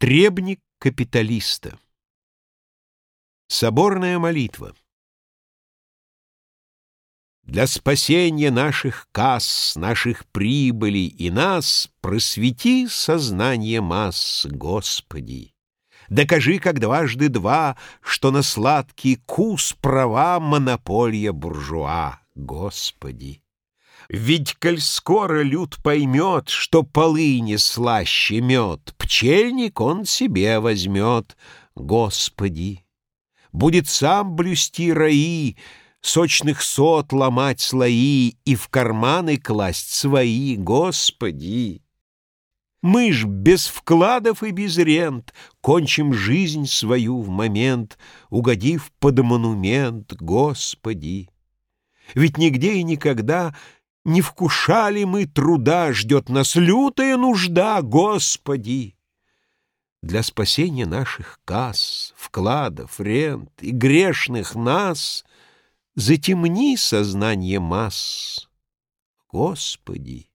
Требник капиталиста. Соборная молитва. Для спасения наших касс, наших прибылей и нас Просвети сознание масс, Господи. Докажи, как дважды два, Что на сладкий кус права Монополья буржуа, Господи. Ведь, коль скоро люд поймет, Что полыни слаще мед, Пчельник он себе возьмет, Господи. Будет сам блюсти раи, Сочных сот ломать слои И в карманы класть свои, Господи. Мы ж без вкладов и без рент Кончим жизнь свою в момент, Угодив под монумент, Господи. Ведь нигде и никогда не вкушали мы труда, Ждет нас лютая нужда, Господи! Для спасения наших касс, вкладов, рент и грешных нас Затемни сознание масс, Господи!